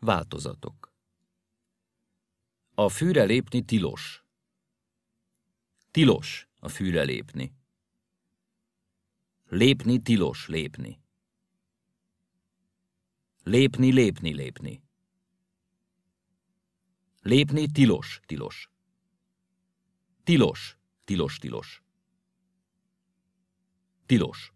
Változatok A fűre lépni tilos. Tilos a fűre lépni. Lépni tilos lépni. Lépni, lépni, lépni. Lépni tilos, tilos. Tilos, tilos, tilos. Tilos.